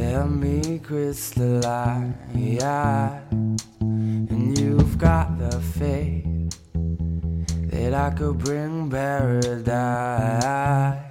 tell me crystallize, and you've got the faith that I could bring paradise.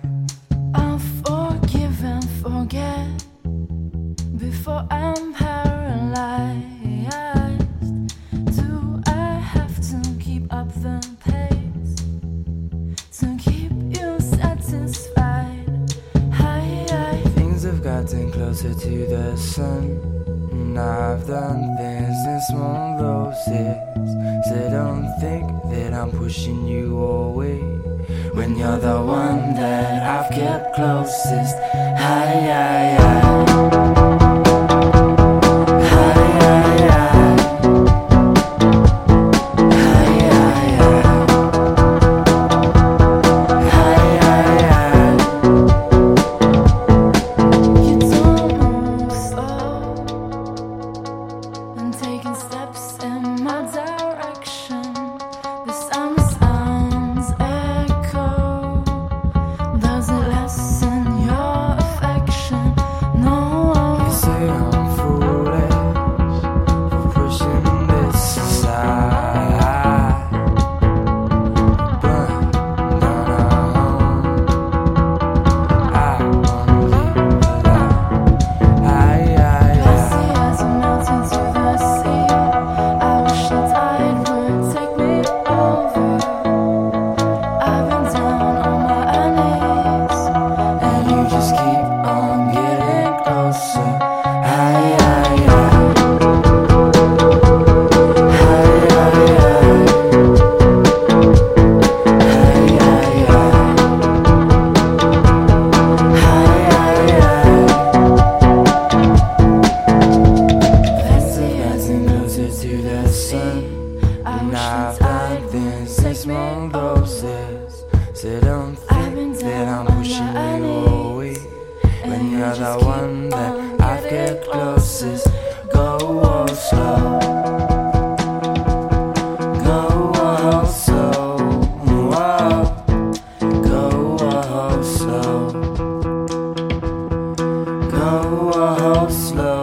closer to the sun. And I've done things in small doses. So don't think that I'm pushing you away. When you're the one that I've kept closest. Hi, hi, hi. So don't think that I'm pushing you away. When you're the one that I've get closest, go off slow. Go off slow. Go slow. Go slow.